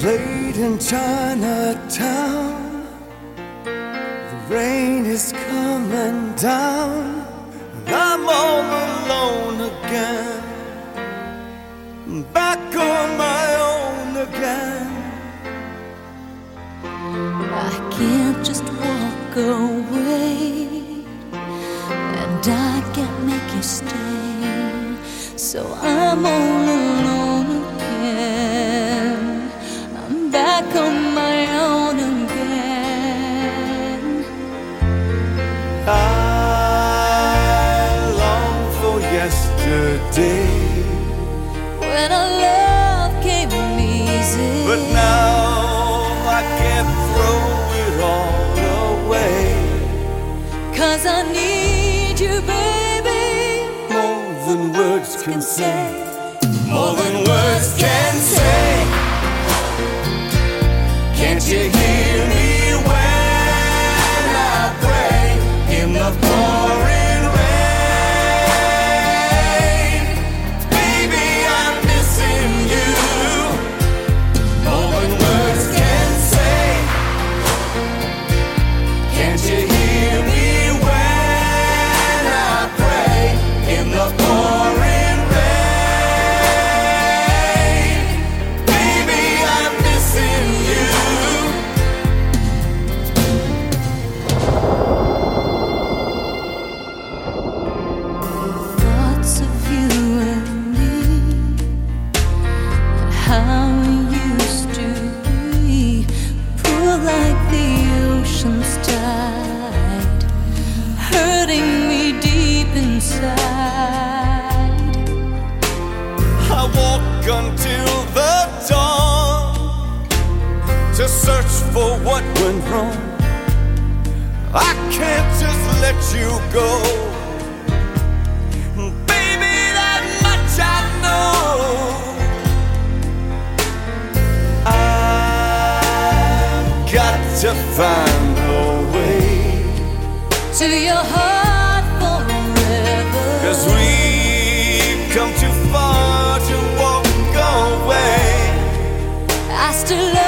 It's late in Chinatown. The rain is coming down. And I'm all alone again. Back on my own again. I can't just walk away, and I can't make you stay. So I'm all alone yesterday. When our love came easy, But now I can't throw it all away. cause I need you, baby. More than words can say. More than words can say. Inside. I walk until the dawn to search for what went wrong. I can't just let you go. Baby, that much I know. I've got to find a way. To your heart come too far to walk away. I still love